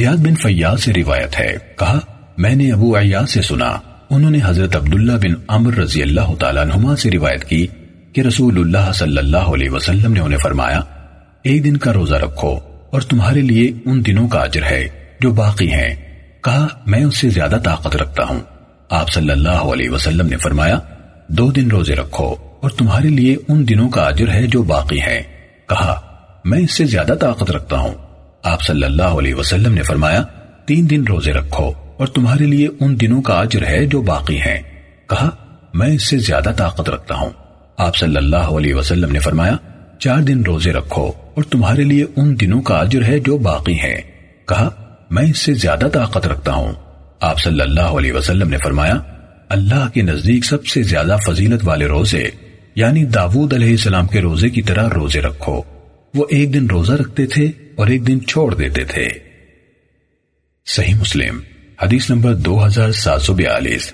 زیاد بن فیاض سے روایت ہے۔ کہا، میں نے ابو عیاض سے سنا، انہوں نے حضرت عبداللہ بن عمر رضی اللہ تعالیٰ عنہما سے روایت کی کہ رسول اللہ صلی اللہ علیہ وسلم نے انہیں فرمایا، ایک دن کا روزہ رکھو اور تمہارے لیے ان دنوں کا عجر ہے جو باقی ہیں۔ کہا، میں اس سے زیادہ طاقت رکھتا ہوں۔ آپ صلی اللہ علیہ وسلم نے فرمایا، دو دن روزے رکھو اور تمہارے لیے ان دنوں کا عجر ہے جو باقی ہیں۔ کہا، میں اس سے زیادہ طاقت رکھتا ہوں۔ آپ صلی اللہ علیہ وسلم نے فرمایا، تین دن روزے رکھو اور تمہارے لیے ان دنوں کا عجر ہے جو باقی ہیں۔ کہا، میں اس سے زیادہ طاقت رکھتا ہوں۔ آپ صلی اللہ علیہ وسلم نے فرمایا، چار دن روزے رکھو اور تمہارے لیے ان دنوں کا عجر ہے جو باقی ہیں۔ کہا، میں اس سے زیادہ طاقت رکھتا ہوں۔ آپ صلی اللہ علیہ وسلم نے فرمایا، اللہ کے نزدیک سب سے زیادہ فضیلت والے روزے یعنی داود علیہ السلام کے روزے کی طرح روزے رکھو۔ وہ ایک دن روزہ رکھتے تھے اور ایک دن چھوڑ دیتے تھے۔ صحیح مسلم، حدیث نمبر دو ہزار سات سو بیالیس۔